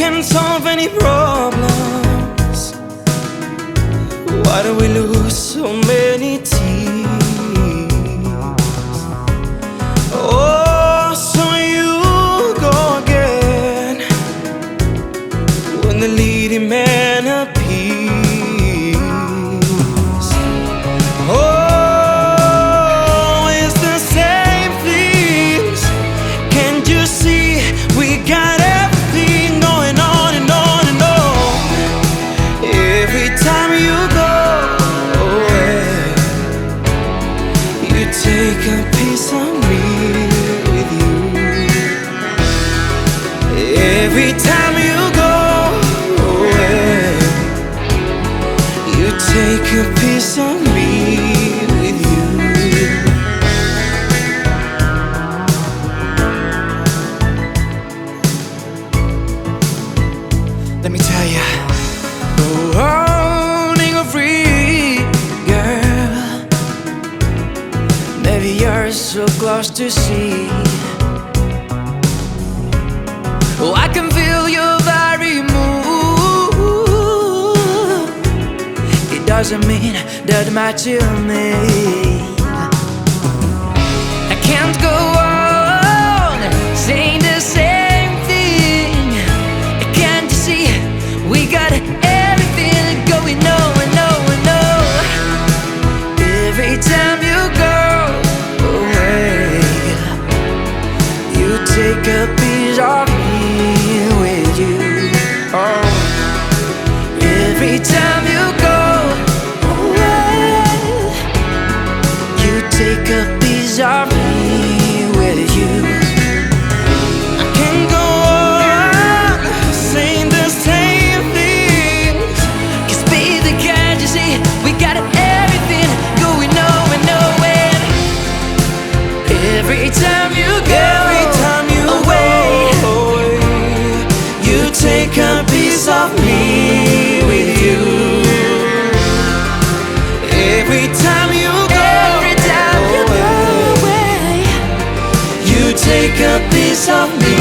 can solve any problems. Why do we lose so many tears? Oh, so you go again when the leading man. are so close to see. Oh, I can feel your very move. It doesn't mean that much to me. piece of me.